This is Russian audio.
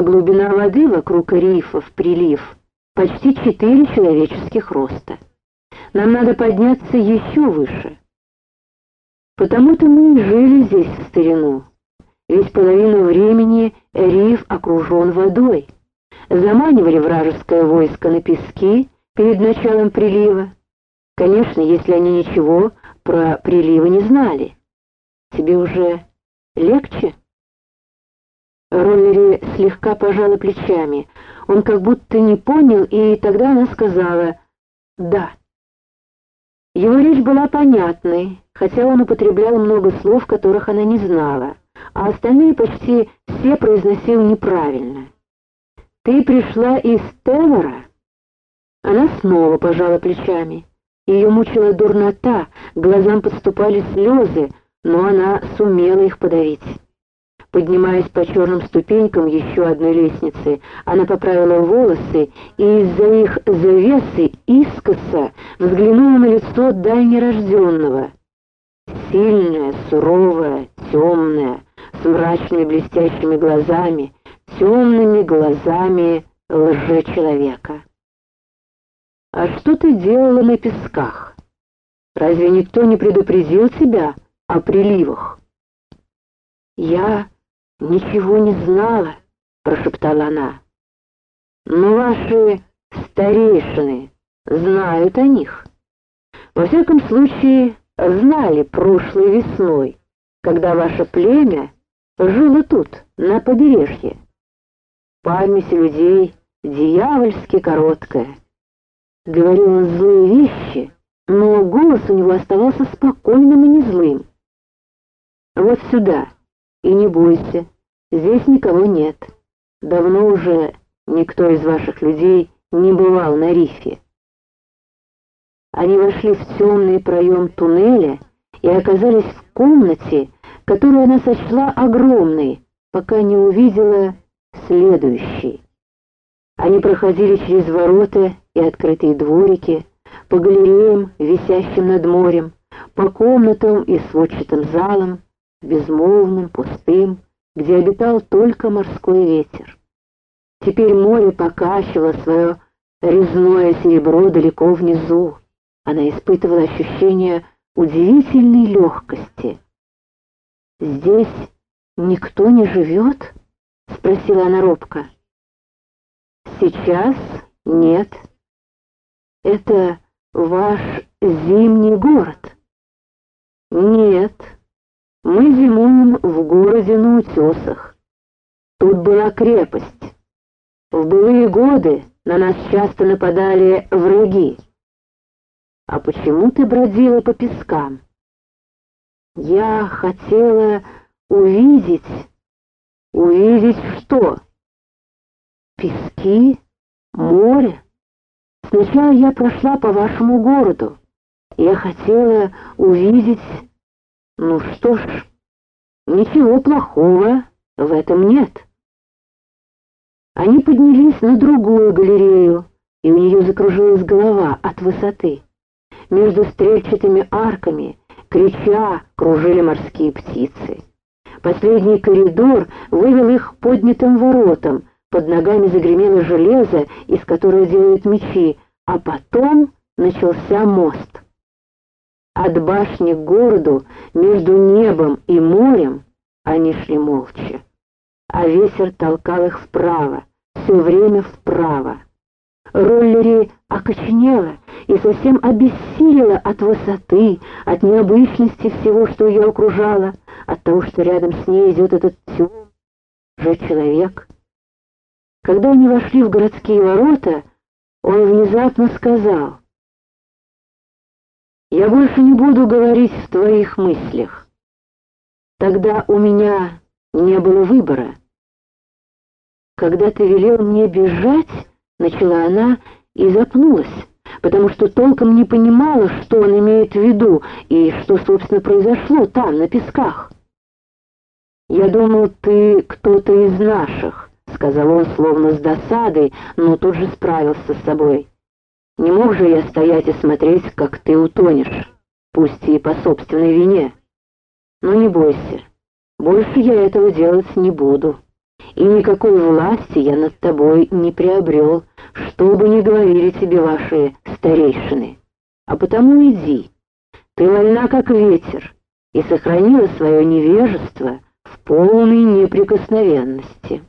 а глубина воды вокруг рифов, прилив, почти четыре человеческих роста. Нам надо подняться еще выше. Потому-то мы и жили здесь в старину. Ведь половину времени риф окружен водой. Заманивали вражеское войско на пески перед началом прилива. Конечно, если они ничего про приливы не знали. Тебе уже легче? Роллери слегка пожала плечами. Он как будто не понял, и тогда она сказала «да». Его речь была понятной, хотя он употреблял много слов, которых она не знала, а остальные почти все произносил неправильно. «Ты пришла из Тевора?» Она снова пожала плечами. Ее мучила дурнота, глазам подступали слезы, но она сумела их подавить. Поднимаясь по черным ступенькам еще одной лестницы, она поправила волосы и из-за их завесы искоса взглянула на лицо дальнерожденного. Сильное, суровое, темное, с мрачными блестящими глазами, темными глазами лжечеловека. «А что ты делала на песках? Разве никто не предупредил тебя о приливах?» «Я ничего не знала», — прошептала она. «Но ваши старейшины знают о них. Во всяком случае, знали прошлой весной, когда ваше племя жило тут, на побережье. Память людей дьявольски короткая» говорил он злые вещи, но голос у него оставался спокойным и не злым. «Вот сюда, и не бойся, здесь никого нет. Давно уже никто из ваших людей не бывал на рифе». Они вошли в темный проем туннеля и оказались в комнате, которую она сочла огромной, пока не увидела следующий. Они проходили через ворота и открытые дворики, по галереям, висящим над морем, по комнатам и сводчатым залам, безмолвным, пустым, где обитал только морской ветер. Теперь море покачивало свое резное серебро далеко внизу. Она испытывала ощущение удивительной легкости. «Здесь никто не живет?» — спросила она робко. Сейчас нет. Это ваш зимний город? Нет. Мы зимуем в городе на утесах. Тут была крепость. В былые годы на нас часто нападали враги. А почему ты бродила по пескам? Я хотела увидеть... Увидеть что? Пески, море. Сначала я прошла по вашему городу. Я хотела увидеть... Ну что ж, ничего плохого в этом нет. Они поднялись на другую галерею, и у нее закружилась голова от высоты. Между стрельчатыми арками, крича, кружили морские птицы. Последний коридор вывел их поднятым воротам, под ногами загремело железо, из которого делают мечи, а потом начался мост. От башни к городу, между небом и морем, они шли молча, а ветер толкал их вправо, все время вправо. Роллери окоченела и совсем обессилила от высоты, от необычности всего, что ее окружало, от того, что рядом с ней идет этот темный же человек — когда они вошли в городские ворота, он внезапно сказал, «Я больше не буду говорить в твоих мыслях. Тогда у меня не было выбора. Когда ты велел мне бежать, начала она и запнулась, потому что толком не понимала, что он имеет в виду и что, собственно, произошло там, на песках. Я думал, ты кто-то из наших. — сказал он словно с досадой, но тут же справился с собой. «Не мог же я стоять и смотреть, как ты утонешь, пусть и по собственной вине. Но не бойся, больше я этого делать не буду». и никакой власти я над тобой не приобрел, что бы ни говорили тебе ваши старейшины. А потому иди, ты вольна как ветер, и сохранила свое невежество в полной неприкосновенности».